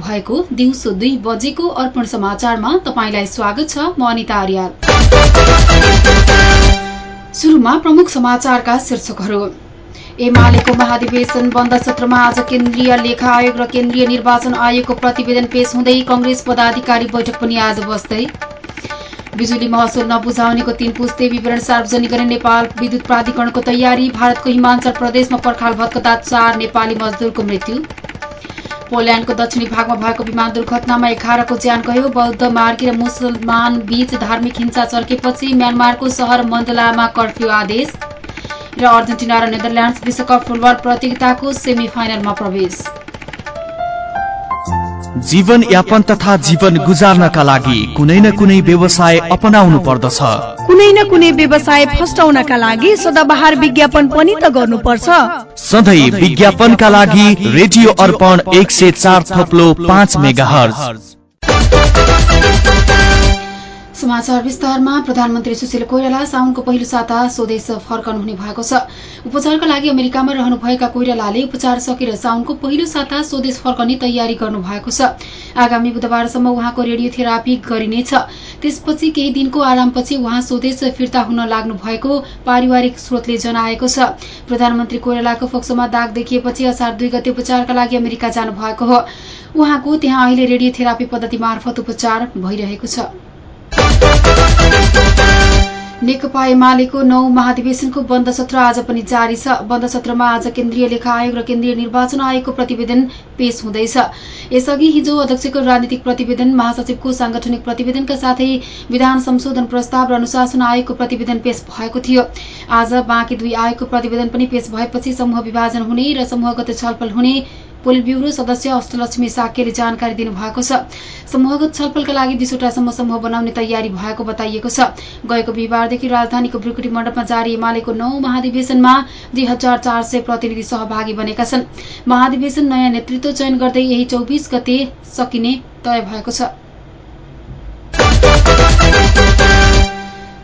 भएको दिउँसो दुई बजेको अर्पण समाचारमा तपाईँलाई स्वागत छ म अनिता आर्याल सुरुमा प्रमुख समाचारका शीर्षकहरू। एमालेको महाधिवेशन बन्द सत्रमा आज केन्द्रीय लेखा आयोग र केन्द्रीय निर्वाचन आयोगको प्रतिवेदन पेश हुँदै कंग्रेस पदाधिकारी बैठक पनि आज बस्दै। बिजुली महसुल नबुझाउनेको तीन पुस्ते विवरण सार्वजनिक गर्ने नेपाल विद्युत प्राधिकरणको तयारी भारतको हिमाञ्चल प्रदेशमा पर्खाल भत्कदा चार नेपाली मजदूरको मृत्यु। पोल्याण्डको दक्षिणी भागमा भएको विमान दुर्घटनामा एघारको ज्यान गयो। बौद्ध मार्गी र मुसलमान बीच धार्मिक हिंसा चर्केपछि म्यानमारको शहर मण्डलामा कर्फ्यू आदेश र अर्जेन्टिना र नेदरल्याण्ड्स विश्वकप फुटबल प्रतियोगिताको सेमी फाइनलमा प्रवेश। जीवन यापन तथा जीवन गुजार्नका लागि कुनै न कुनै व्यवसाय अपनाउनु पर्दछ। कुनै न कुनै व्यवसाय फस्टाउनका लागि सदाबहार विज्ञापन पनि त गर्नुपर्छ। सधैँ विज्ञापनका लागि रेडियो अर्पण एक सय चार थप्लो पाँच मेगा समाचार विस्तारमा प्रधानमन्त्री सुशील कोइराला साउनको पहिलो साता स्वदेश फर्कनु हुने भएको छ। उपचारका लागि अमेरिकामा रहनुभएका कोइरालाले उपचार सकेर साउनको पहिलो साता स्वदेश फर्कने तयारी गर्नु भएको छ। आगामी बुधबारसम्म उहाँको रेडियोथेरापी गरिनेछ। त्यसपछि केही दिनको आरामपछि उहाँ स्वदेश फिर्ता हुन लाग्नु भएको पारिवारिक स्रोतले जनाएको छ। प्रधानमन्त्री कोइरालाको फोक्सोमा दाग देखिएपछि असार दुई गते उपचारका लागि अमेरिका जानु भएको हो। उहाँको त्यहाँ अहिले रेडियोथेरापी पद्धति मार्फत उपचार भइरहेको छ। नेकपा एमालेको नौ महाधिवेशनको बन्द सत्र आज पनि जारी छ। बन्द सत्रमा आज केन्द्रीय लेखा आयोग र केन्द्रीय निर्वाचन आयोगको प्रतिवेदन पेश हुँदैछ। यसअघि हिजो अध्यक्षको राजनीतिक प्रतिवेदन महासचिवको सांगठनिक प्रतिवेदनका साथै विधान संशोधन प्रस्ताव र अनुशासन आयोगको प्रतिवेदन पेश भएको थियो। आज बाँकी दुई आयोगको प्रतिवेदन पनि पेश भएपछि समूह विभाजन हुने र समूहगत छलफल हुने पोलिट ब्युरो सदस्य अष्टलक्ष्मी साक्यले जानकारी दिनुभएको छ। समूहगत छलफलका लागि बिसवटासम्म समूह बनाउने तयारी भएको बताइएको छ। गएको बिहिबारदेखि राजधानीको ब्रिकुटी मण्डपमा जारी एमालेको नौ महाधिवेशनमा दुई हजार चार सय प्रतिनिधि सहभागी बनेका छन्। महाधिवेशन नयाँ नेतृत्व चयन गर्दै यही चौबिस गते सकिने तय भएको छ।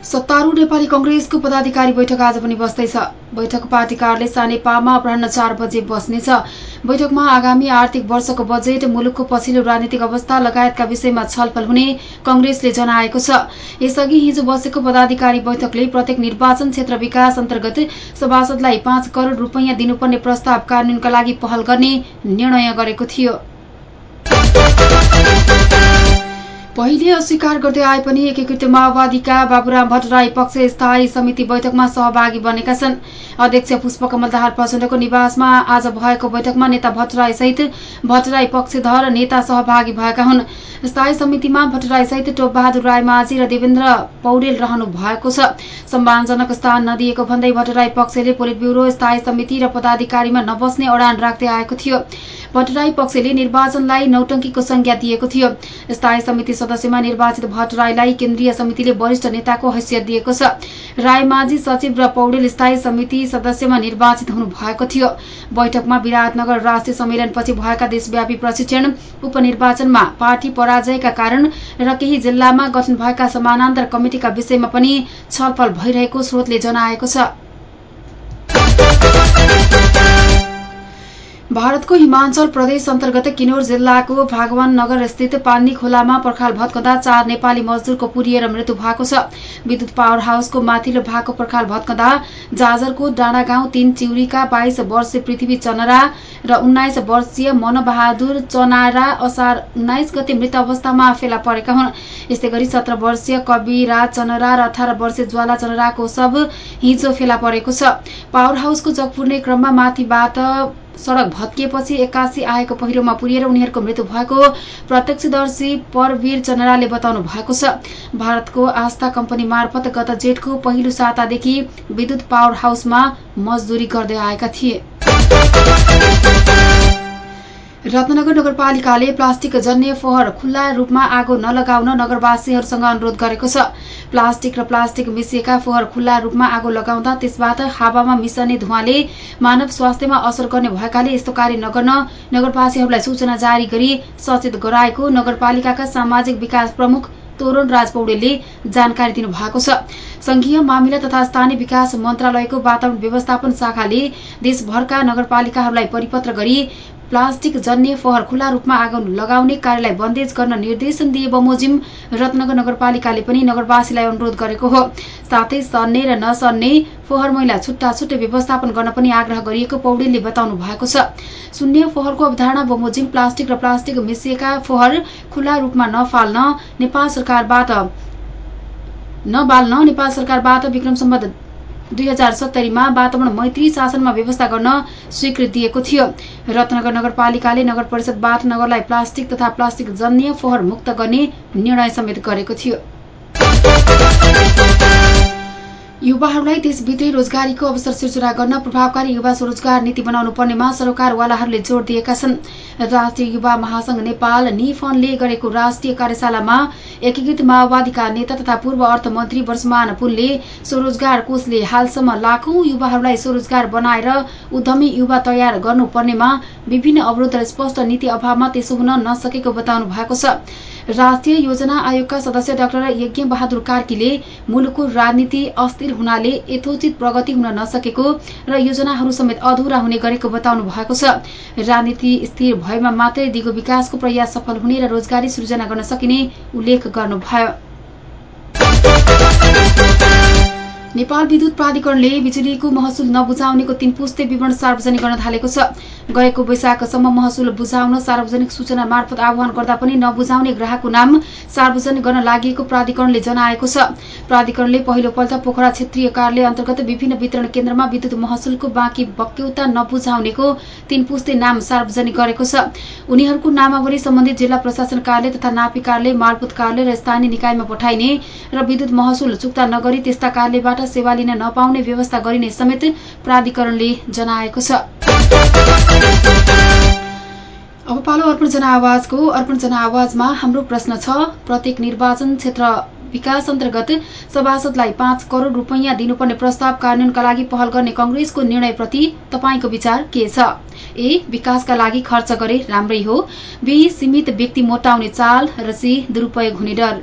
सत्तारूढ़ नेपाली कंग्रेसको पदाधिकारी बैठक आज पनि बस्दैछ। बैठक पार्टी कार्यालय सानेपामा अपराह चार बजे बस्नेछ। बैठकमा आगामी आर्थिक वर्षको बजेट मुलुकको पछिल्लो राजनीतिक अवस्था लगायतका विषयमा छलफल हुने कंग्रेसले जनाएको छ। यसअघि हिजो बसेको पदाधिकारी बैठकले प्रत्येक निर्वाचन क्षेत्र विकास अन्तर्गत सभासदलाई पाँच करोड़ रूपियाँ दिनुपर्ने प्रस्ताव कार्यान्वयनका लागि पहल गर्ने निर्णय गरेको थियो। पहिले अस्वीकार गर्दै आए पनि एकीकृत माओवादीका बाबुराम भट्टराई पक्ष स्थायी समिति बैठकमा सहभागी बनेका छन्। अध्यक्ष पुष्पकमल दाहाल प्रचण्डको निवासमा आज भएको बैठकमा नेता भट्टराई सहित भट्टराई पक्षधर नेता सहभागी भएका हुन्। स्थायी समितिमा भट्टराई सहित टोपबहादुर रायमाझी र देवेन्द्र पौडेल रहनु भएको छ। सम्मानजनक स्थान नदिएको भन्दै भट्टराई पक्षले पोलिट ब्यूरो स्थायी समिति र पदाधिकारीमा नबस्ने अडान राख्दै आएको थियो। भट्टराई पक्षले निर्वाचनलाई नौटंकीको संज्ञा दिएको थियो। स्थायी समिति सदस्यमा निर्वाचित भट्टराईलाई केन्द्रीय समितिले वरिष्ठ नेताको हैसियत दिएको छ। रायमाझी सचिव र पौडेल स्थायी समिति सदस्यमा निर्वाचित हुनु भएको थियो। बैठकमा विराटनगर राष्ट्रिय सम्मेलनपछि भएका देशव्यापी प्रशिक्षण उपनिर्वाचनमा पार्टी पराजयका कारण र केही जिल्लामा गठन भएका समानान्तर कमिटिका विषयमा पनि छलफल भइरहेको स्रोतले जनाएको छ। भारतको हिमाञ्चल प्रदेश अन्तर्गत किनौर जिल्लाको भागवान नगर स्थित पानी खोलामा पर्खाल भत्कँदा चार नेपाली मजदूरको पुरिएर मृत्यु भएको छ। विद्युत पावर हाउसको माथिल्लो भागको पर्खाल भत्कँदा जाजरको डाँडा गाउँ तीन चिउरीका बाइस वर्षीय पृथ्वी चनरा र उन्नाइस वर्षीय मनबहादुर चनारा असार उन्नाइस गते मृत अवस्थामा फेला परेका हुन्। यस्तै गरी सत्र वर्षीय कविराज चनरा र अठार वर्षीय ज्वाला चनराको सब हिजो फेला परेको छ। पावर हाउसको जग पुर्ने क्रममा माथिबाट सड़क भत्किएपछि एक्कासी आएको पहिरोमा पुरिएर उनीहरूको मृत्यु भएको प्रत्यक्षदर्शी परवीर चन्द्राले बताउनु भएको छ। भारतको आस्था कम्पनी मार्फत गत जेठको पहिलो सातादेखि विद्युत पावर हाउसमा मजदुरी गर्दै आएका थिए। रत्नगर नगरपालिकाले प्लास्टिक जन्य फोहोर खुल्ला रूपमा आगो नलगाउन नगरवासीहरूसँग अनुरोध गरेको छ। प्लास्टिक र प्लास्टिक मिसिएका फोहोर खुल्ला रूपमा आगो लगाउँदा त्यसबाट हावामा मिसने धुवाले मानव स्वास्थ्यमा असर गर्ने भएकाले यस्तो कार्य नगर्न नगरवासीहरूलाई सूचना जारी गरी सचेत गराएको नगरपालिकाका सामाजिक विकास प्रमुख तोरण राज पौडेलले जानकारी दिनुभएको छ। संघीय मामिला तथा स्थानीय विकास मन्त्रालयको वातावरण व्यवस्थापन शाखाले देशभरका नगरपालिकाहरूलाई परिपत्र गरी प्लास्टिक जन्य फोहर खुला रूपमा आगो लगाउने कार्यलाई बन्देज गर्न निर्देशन दिए बमोजिम रत्नगर नगरपालिकाले पनि नगरवासीलाई अनुरोध गरेको हो। साथै सर्ने र नसर्ने फोहोर मैला छुट्टा छुट्टै व्यवस्थापन गर्न पनि आग्रह गरिएको पौडेलले बताउनु भएको छ। शून्य फोहोरको अवधारणा बमोजिम प्लास्टिक र प्लास्टिक मिसिएका फोहोर खुला रूपमा नफाल्न नेपाल सरकारबाट नबाल्न नेपाल सरकारबाट विक्रम सम्बद्ध दुई हजार सत्तरीमा वातावरण मैत्री शासनमा व्यवस्था गर्न स्वीकृति दिएको थियो। रत्नगर नगरपालिकाले नगर परिषदबाट नगरलाई प्लास्टिक तथा प्लास्टिक जन्य फोहोर मुक्त गर्ने निर्णय समेत गरेको थियो। युवाहरूलाई देशभित्रै रोजगारीको अवसर सिर्जना गर्न प्रभावकारी युवा स्वरोजगार नीति बनाउनु पर्नेमा सरकारवालाहरूले जोड़ दिएका छन्। राष्ट्रिय युवा महासंघ नेपाल निफनले गरेको राष्ट्रिय कार्यशालामा एकीकृत माओवादीका नेता तथा पूर्व अर्थमन्त्री वर्षमान पुनले स्वरोजगार कोषले हालसम्म लाखौं युवाहरूलाई स्वरोजगार बनाएर उद्यमी युवा तयार गर्नुपर्नेमा विभिन्न अवरोध र स्पष्ट नीति अभावमा त्यसो हुन नसकेको बताउनु भएको छ। राष्ट्रिय योजना आयोगका सदस्य डाक्टर यज्ञ बहादुर कार्कीले मुलुकको राजनीति अस्थिर हुनाले यथोचित प्रगति हुन नसकेको र योजनाहरू समेत अधुरा हुने गरेको बताउनु भएको छ। राजनीति स्थिर भएमा मात्रै दिगो विकासको प्रयास सफल हुने र रोजगारी सृजना गर्न सकिने उल्लेख गर्नुभयो। नेपाल विद्युत प्राधिकरणले बिजुलीको महसुल नबुझाउनेको तीन पुस्ते विवरण सार्वजनिक गर्न थालेको छ। गएको वैशाखसम्म महसुल बुझाउन सार्वजनिक सूचना मार्फत आह्वान गर्दा पनि नबुझाउने ग्राहकको नाम सार्वजनिक गर्न लागि प्राधिकरणले जनाएको छ। प्राधिकरणले पहिलोपल्ट पोखरा क्षेत्रीय कार्यालय अन्तर्गत विभिन्न वितरण केन्द्रमा विद्युत महसुलको बाँकी बक्यौता नबुझाउनेको तीन पुस्ते नाम सार्वजनिक गरेको छ। उनीहरूको नामावली सम्बन्धित जिल्ला प्रशासन कार्यालय तथा नापी कार्यालय मालपुत कार्यालय र स्थानीय निकायमा पठाइने र विद्युत महसुल चुक्ता नगरी त्यस्ता कार्यालयबाट सेवा लिन नपाउने व्यवस्था गरिने समेत प्राधिकरणले जनाएको छ। अब पालो अर्पण जनआवाजको अर्पण जनआवाजमा हाम्रो प्रश्न छ। प्रत्येक निर्वाचन क्षेत्र विकास अन्तर्गत सभासदलाई पाँच करोड़ रूपियाँ दिनुपर्ने प्रस्ताव कार्यान्वयनका लागि पहल गर्ने कंग्रेसको निर्णयप्रति तपाईँको विचार के छ? ए विकासका लागि खर्च गरे राम्रै हो। बी सीमित व्यक्ति मोटाउने चाल र सी दुरूपयोग हुने डर।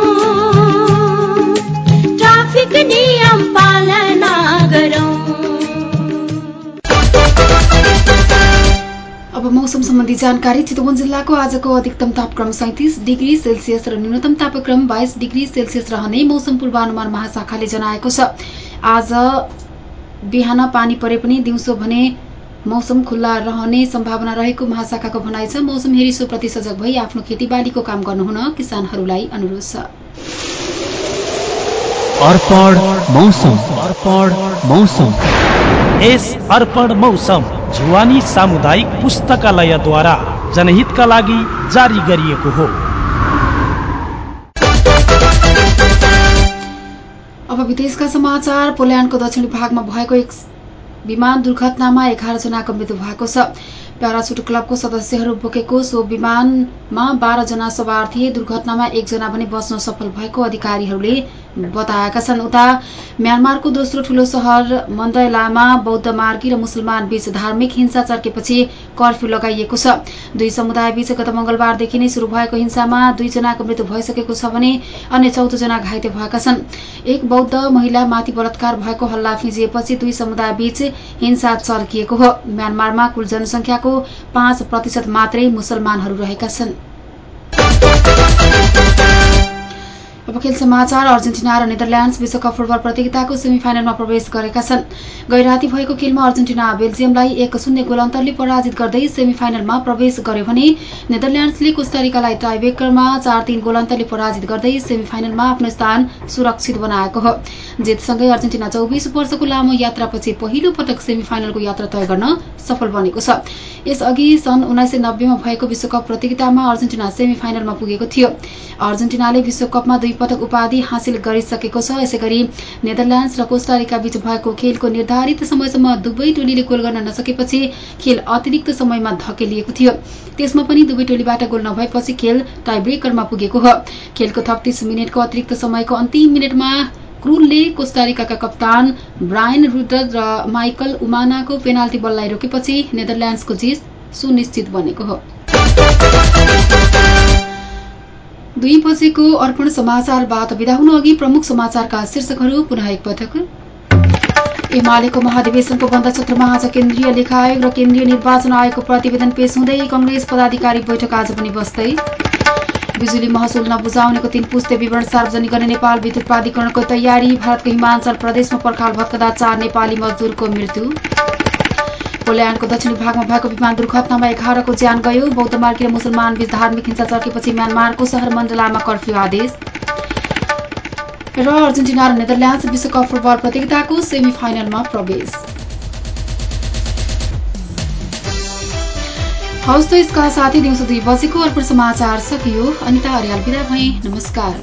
मौसम सम्बन्धी जानकारी चितवन जिल्लाको आजको अधिकतम तापक्रम सैतिस डिग्री सेल्सियस र न्यूनतम तापक्रम बाइस डिग्री सेल्सियस रहने मौसम पूर्वानुमान महाशाखाले जनाएको छ। आज बिहान पानी परे पनि दिउँसो भने मौसम खुल्ला रहने सम्भावना रहेको महाशाखाको भनाइ छ। मौसम हेरिसोप्रति सजग भई आफ्नो खेतीबालीको काम गर्नुहुन किसानहरूलाई अनुरोध छ। अर्पण मौसम। अर्पण मौसम। यस अर्पण मौसम। जुवानी सामुदायिक पुस्तकालयद्वारा जनहितका लागि जारी गरिएको हो। अब विदेशका समाचार पोल्यान्डको दक्षिणी भागमा भएको एक विमान दुर्घटनामा एघार जनाको मृत्यु भएको छ। प्यारासुट क्लबको सदस्यहरू बोकेको सो विमानमा बाह्रजना सवार थिए दुर्घटनामा एकजना भने बस्न सफल भएको अधिकारीहरूले बताएका छन्। उता म्यानमारको दोस्रो ठूलो सहर मन्दयलामा बौद्ध मार्गी र मुसलमान बीच धार्मिक हिंसा चर्केपछि कर्फ्यू लगाइएको छ। दुई समुदाय बीच गत मंगलबारदेखि नै शुरू भएको हिंसामा दुईजनाको मृत्यु भइसकेको छ भने अन्य चौधजना घाइते भएका छन्। एक बौद्ध महिलामाथि बलात्कार भएको हल्ला फिजिएपछि दुई समुदाय बीच हिंसा चर्किएको हो। म्यानमारमा कुल जनसंख्याको पाँच प्रतिशत मात्रै मुसलमानहरू रहेका छन्। अब समाचार अर्जेन्टिना र नेदरल्याण्ड्स विश्वकप फुटबल प्रतियोगिताको सेमिफाइनलमा प्रवेश गरेका छन्। गैराती भएको खेलमा अर्जेन्टिना बेल्जियमलाई एक शून्य गोल अन्तरले पराजित गर्दै सेमिफाइनलमा प्रवेश गर्यो भने नेदरल्याण्ड्सले कोस्टारिकालाई टाइब्रेकरमा चार तीन गोल अन्तरले पराजित गर्दै सेमिफाइनलमा आफ्नो स्थान सुरक्षित बनाएको हो। जितसँगै अर्जेन्टिना चौबिस वर्षको लामो यात्रापछि पहिलो पटक सेमिफाइनलको यात्रा तय गर्न सफल बनेको छ। यसअघि सन् उन्नाइस सय नब्बेमा भएको विश्वकप प्रतियोगितामा अर्जेन्टिना सेमिफाइनलमा पुगेको थियो। अर्जेन्टिनाले विश्वकपमा दुई पटक उपाधि हासिल गरिसकेको छ। यसै गरी नेदरल्याण्ड्स र कोस्टारिका बीच भएको खेलको निर्धारित समयसम्म दुवै टोलीले गोल गर्न नसकेपछि खेल अतिरिक्त समयमा धकेलिएको थियो। त्यसमा पनि दुवै टोलीबाट गोल नभएपछि खेल टाइब्रेकरमा पुगेको हो। खेलको थप मिनटको अतिरिक्त समयको अन्तिम मिनटमा क्रुलले कोस्टारिकाका कप्तान ब्रायन रुडर र माइकल उमानाको पेनाल्टी बललाई रोकेपछि नेदरल्याण्ड्सको जित सुनिश्चित बनेको हो। दुई बजेको अर्पण समाचारबाट विदा हुनु अघि प्रमुख समाचारका शीर्षकहरू पुनः एकपटक एमालेको महाधिवेशनको बन्द सत्रमा आज केन्द्रीय लेखा आयोग र केन्द्रीय निर्वाचन आयोगको प्रतिवेदन पेश हुँदै कंग्रेस पदाधिकारी बैठक आज पनि बस्दै। बिजुली महसुल नबुझाउनेको तीन पुस्ते विवरण सार्वजनिक गर्ने नेपाल विद्युत प्राधिकरणको तयारी भारतको हिमाञ्चल प्रदेशमा पर्खाल भत्कदा चार नेपाली मजदूरको मृत्यु। पोल्याण्डको दक्षिणी भागमा भएको विमान दुर्घटनामा एघारको ज्यान गयो। बौद्ध मार्गी र मुसलमान बीच धार्मिक हिंसा चर्केपछि म्यानमारको सहर मण्डलामा कर्फ्यू आदेश। र अर्जेन्टिना र नेदरल्याण्ड्स विश्वकप फुटबल प्रतियोगिताको सेमी फाइनलमा प्रवेश। हवस् त यसका साथै दिउँसो दुई बजेको समाचार सकियो। अनिता अर्याल विदा भए। नमस्कार।